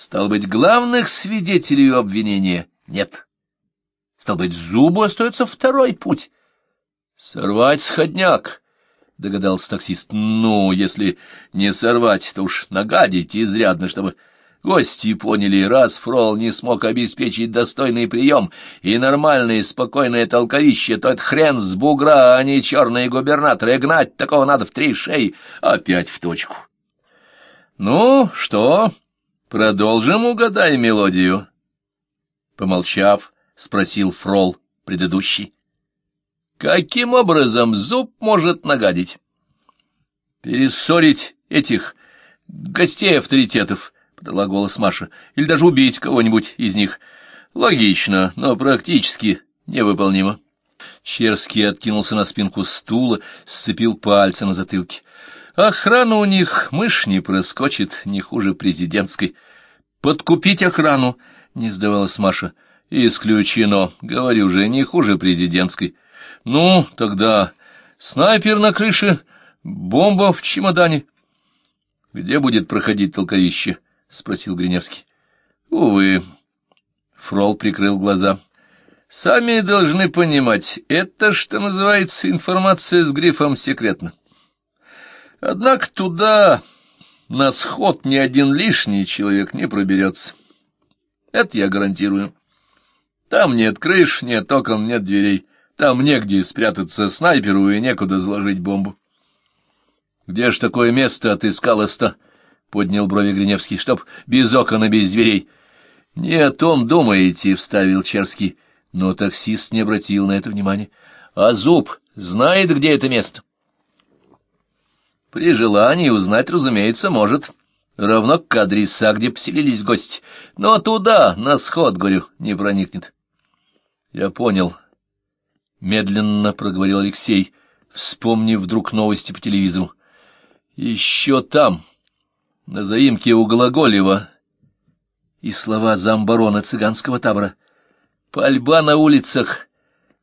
Стал быть, главных свидетелей обвинения нет. Стал быть, зубу остается второй путь. Сорвать сходняк, догадался таксист. Ну, если не сорвать, то уж нагадить изрядно, чтобы Гости поняли, раз Фрол не смог обеспечить достойный прием и нормальное спокойное толковище, то это хрен с бугра, а не черные губернаторы, гнать такого надо в три шеи, опять в точку. Ну, что, продолжим угадай мелодию? Помолчав, спросил Фрол предыдущий. Каким образом зуб может нагадить? Перессорить этих гостей авторитетов — подала голос Маша, — или даже убить кого-нибудь из них. Логично, но практически невыполнимо. Черский откинулся на спинку стула, сцепил пальцы на затылке. Охрана у них мышь не проскочит, не хуже президентской. Подкупить охрану, не сдавалась Маша. Исключено, говорю же, не хуже президентской. Ну, тогда снайпер на крыше, бомба в чемодане. Где будет проходить толковище? —— спросил Гриневский. — Увы. Фрол прикрыл глаза. — Сами должны понимать, это, что называется, информация с грифом «секретно». Однако туда на сход ни один лишний человек не проберется. Это я гарантирую. Там нет крыш, нет окон, нет дверей. Там негде спрятаться снайперу и некуда заложить бомбу. Где ж такое место отыскалось-то? —— поднял брови Гриневский, — чтоб без окон и без дверей. — Не о том думаете, — вставил Черский, но таксист не обратил на это внимания. — А Зуб знает, где это место? — При желании узнать, разумеется, может. Равно к адреса, где поселились гости. Но туда, на сход, говорю, не проникнет. — Я понял. Медленно проговорил Алексей, вспомнив вдруг новости по телевизору. — Еще там на заимке у Глаголева и слова замбарона цыганского табора. Пальба на улицах,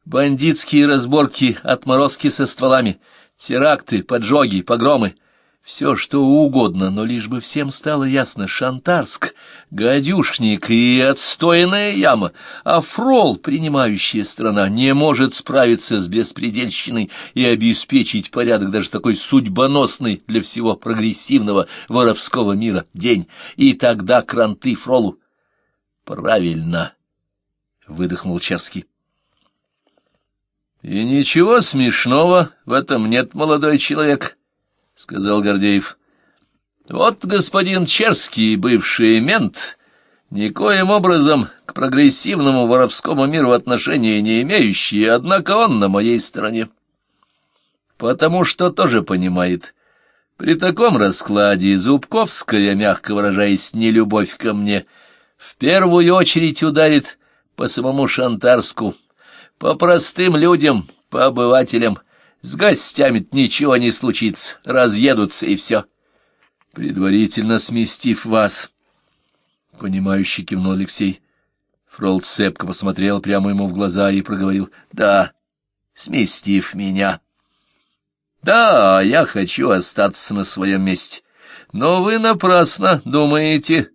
бандитские разборки, отморозки со стволами, теракты, поджоги, погромы — все, что угодно, но лишь бы всем стало ясно. Шантарск, гадюшник и отстойная яма, а фрол, принимающая страна, не может справиться с беспредельщиной и обеспечить порядок даже такой судьбоносный для всего прогрессивного воровского мира день. И тогда кранты фролу. Правильно, — выдохнул Черский. И ничего смешного в этом нет, молодой человек, — сказал Гордеев. — Вот господин Черский, бывший мент, никоим образом к прогрессивному воровскому миру отношения не имеющий, однако он на моей стороне. Потому что тоже понимает, при таком раскладе Зубковская, мягко выражаясь, нелюбовь ко мне, в первую очередь ударит по самому Шантарску, по простым людям, по обывателям, с гостями ничего не случится, разъедутся и все. Предварительно сместив вас, — понимающий кивнул Алексей. Фрол цепко посмотрел прямо ему в глаза и проговорил, — Да, сместив меня. Да, я хочу остаться на своем месте. Но вы напрасно думаете,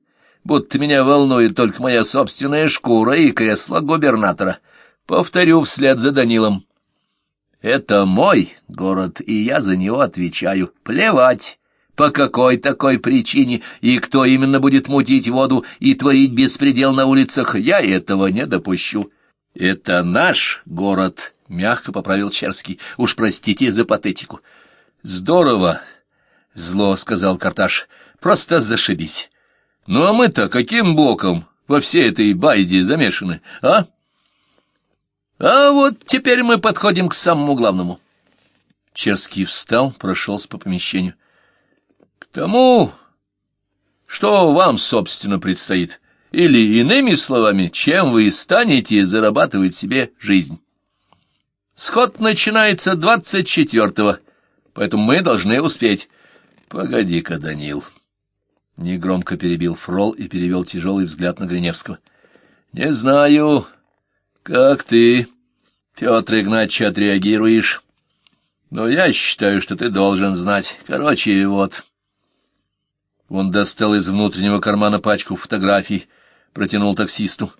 будто меня волнует только моя собственная шкура и кресло губернатора. Повторю вслед за Данилом. Это мой город, и я за него отвечаю. Плевать, по какой такой причине, и кто именно будет мутить воду и творить беспредел на улицах, я этого не допущу. Это наш город, — мягко поправил Черский. Уж простите за патетику. Здорово, — зло сказал Карташ. Просто зашибись. Ну а мы-то каким боком во всей этой байде замешаны, а? — а вот теперь мы подходим к самому главному. Черский встал, прошелся по помещению. К тому, что вам, собственно, предстоит, или, иными словами, чем вы станете зарабатывать себе жизнь. Сход начинается двадцать четвертого, поэтому мы должны успеть. Погоди-ка, Данил. Негромко перебил Фрол и перевел тяжелый взгляд на Гриневского. Не знаю, как ты, Петр Игнатьевич, отреагируешь? Но я считаю, что ты должен знать. Короче, вот. Он достал из внутреннего кармана пачку фотографий, протянул таксисту.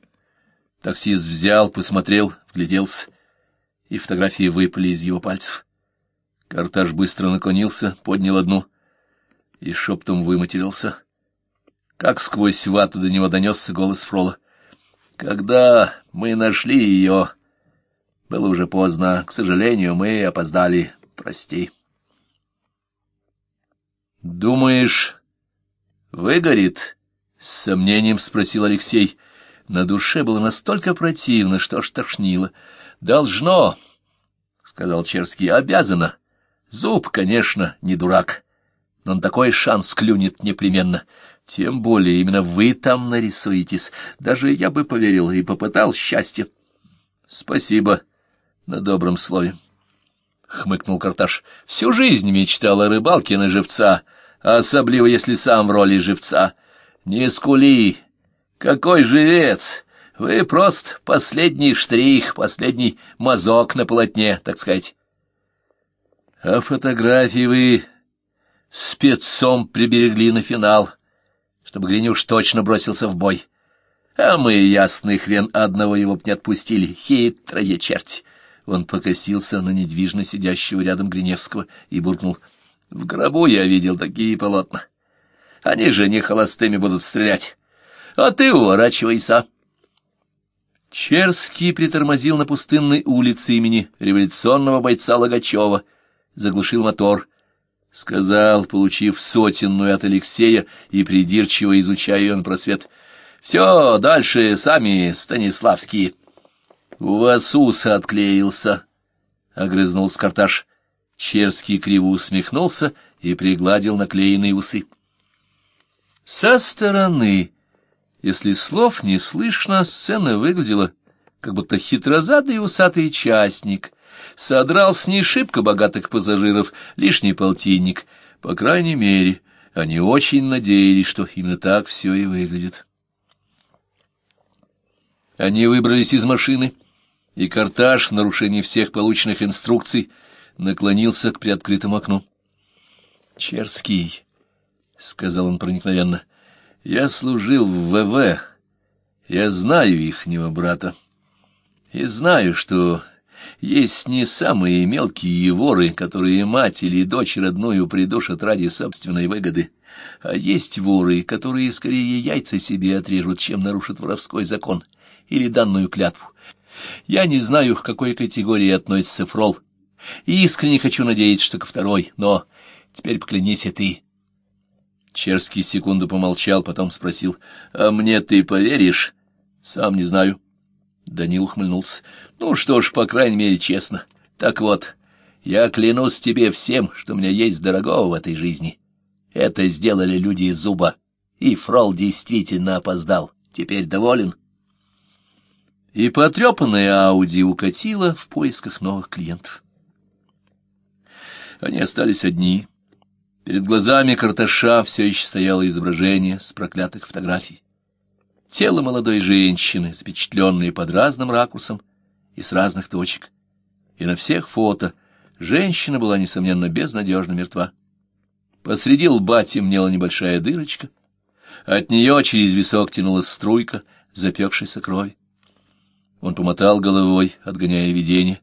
Таксист взял, посмотрел, вгляделся, и фотографии выпали из его пальцев. Карташ быстро наклонился, поднял одну и шептом выматерился. Как сквозь вату до него донесся голос Фрола. «Когда мы нашли ее...» Было уже поздно. К сожалению, мы опоздали. Прости. «Думаешь, выгорит?» — с сомнением спросил Алексей. На душе было настолько противно, что аж тошнило. «Должно», — сказал Черский, — «обязано. Зуб, конечно, не дурак, но на такой шанс клюнет непременно. Тем более именно вы там нарисуетесь. Даже я бы поверил и попытал счастье». «Спасибо», — на добром слове. — хмыкнул Карташ. — Всю жизнь мечтал о рыбалке на живца, особливо если сам в роли живца. Не скули! Какой живец! Вы просто последний штрих, последний мазок на полотне, так сказать. А фотографии вы спецом приберегли на финал, чтобы Гринюш точно бросился в бой. А мы, ясный хрен, одного его б не отпустили, хитрые черти. Он покосился на недвижно сидящего рядом Гриневского и буркнул. «В гробу я видел такие полотна. Они же не холостыми будут стрелять. А ты уворачивайся». Черский притормозил на пустынной улице имени революционного бойца Логачева, заглушил мотор, сказал, получив сотенную от Алексея и придирчиво изучая на просвет, «Все, дальше сами станиславские». У вас ус отклеился, — огрызнулся Карташ. Черский криво усмехнулся и пригладил наклеенные усы. Со стороны, если слов не слышно, сцена выглядела, как будто хитрозадый усатый частник содрал с ней шибко богатых пассажиров лишний полтинник. По крайней мере, они очень надеялись, что именно так все и выглядит. Они выбрались из машины и Карташ, в нарушении всех полученных инструкций, наклонился к приоткрытому окну. «Черский», — сказал он проникновенно, — «я служил в ВВ, я знаю ихнего брата, и знаю, что есть не самые мелкие воры, которые мать или дочь родную придушат ради собственной выгоды, а есть воры, которые скорее яйца себе отрежут, чем нарушат воровской закон или данную клятву. Я не знаю, к какой категории относится Фрол, и искренне хочу надеяться, что ко второй, но теперь поклянись и ты. Черский секунду помолчал, потом спросил, «А мне ты поверишь?» «Сам не знаю». Данил ухмыльнулся. «Ну что ж, по крайней мере, честно. Так вот, я клянусь тебе всем, что у меня есть дорогого в этой жизни. Это сделали люди из зуба, и Фрол действительно опоздал. Теперь доволен?» и потрепанная Ауди укатила в поисках новых клиентов. Они остались одни. Перед глазами Карташа все еще стояло изображение с проклятых фотографий. Тело молодой женщины, запечатленное под разным ракурсом и с разных точек. И на всех фото женщина была, несомненно, безнадежно мертва. Посреди лба темнела небольшая дырочка. От нее через висок тянулась струйка запекшейся крови. Он помотал головой, отгоняя видение,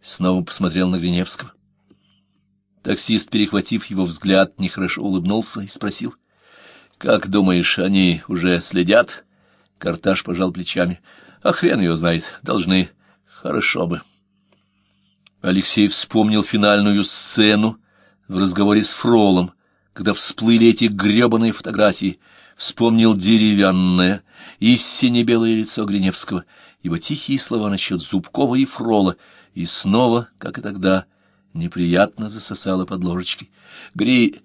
снова посмотрел на Гриневского. Таксист, перехватив его взгляд, нехорошо улыбнулся и спросил. — Как думаешь, они уже следят? Карташ пожал плечами. — А хрен ее знает, должны. Хорошо бы. Алексей вспомнил финальную сцену в разговоре с Фролом, когда всплыли эти гребаные фотографии. Вспомнил деревянное и сине-белое лицо Гриневского — его тихие слова насчет Зубкова и Фрола, и снова, как и тогда, неприятно засосало под ложечкой. — Гри...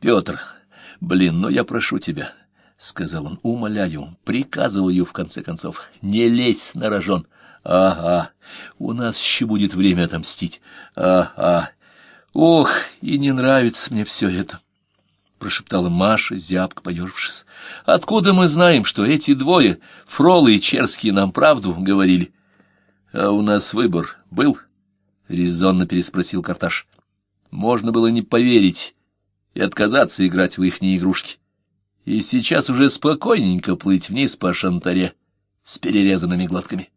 Петр, блин, ну я прошу тебя, — сказал он, — умоляю, приказываю, в конце концов, не лезь на рожон. Ага, у нас еще будет время отомстить. Ага, ох, и не нравится мне все это. — прошептала Маша, зябко поежившись. — Откуда мы знаем, что эти двое, Фрол и Черский, нам правду говорили? — А у нас выбор был? — резонно переспросил Карташ. Можно было не поверить и отказаться играть в ихние игрушки. И сейчас уже спокойненько плыть вниз по шантаре с перерезанными глотками.